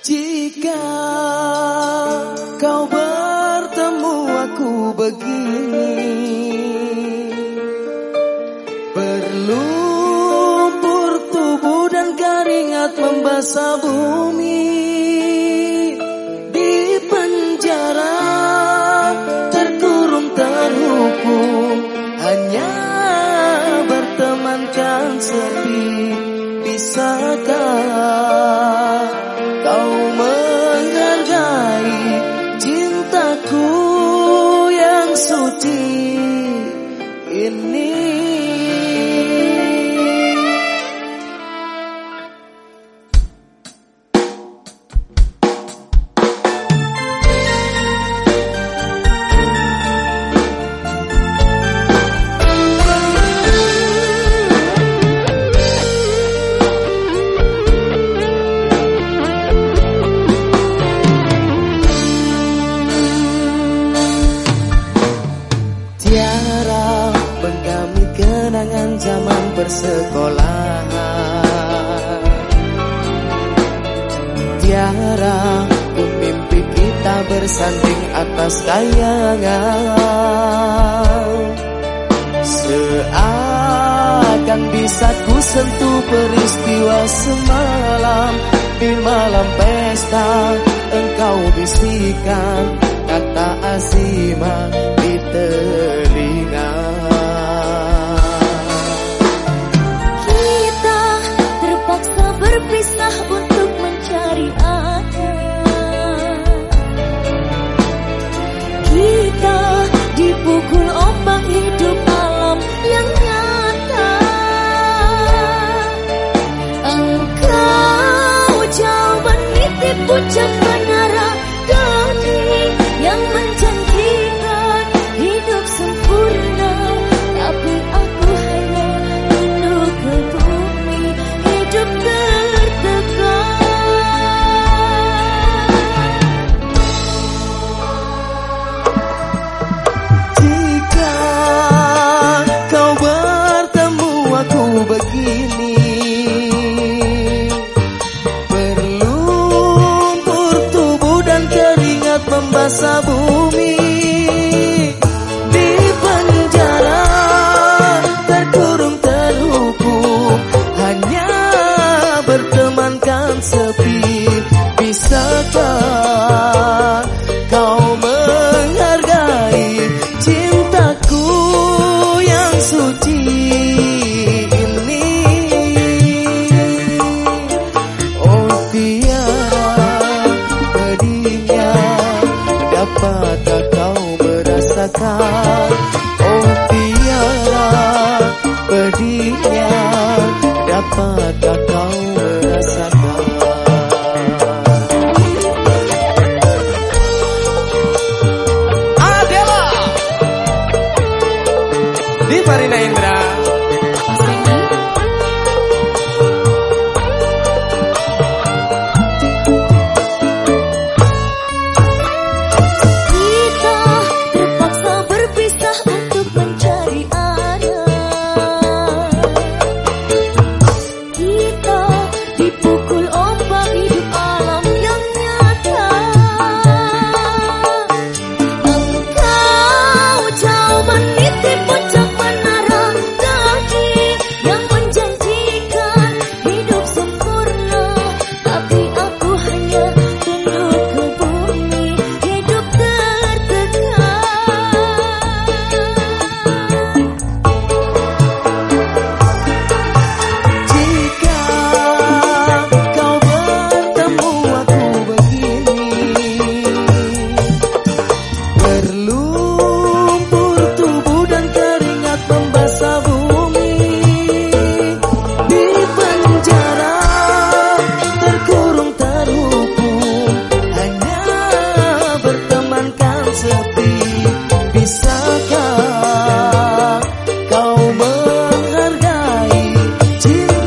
Jika kau bertemu aku begini Berlumpur tubuh dan keringat membasah bumi Di penjara terkurung terhukum Hanya bertemankan sepi. Bisakah ini Tiara kenangan zaman persekolahan. Tiara mimpi kita bersanding atas kayangan Seakan bisa ku sentuh peristiwa semalam. Di malam pesta engkau bisikan keringat membasah 她 to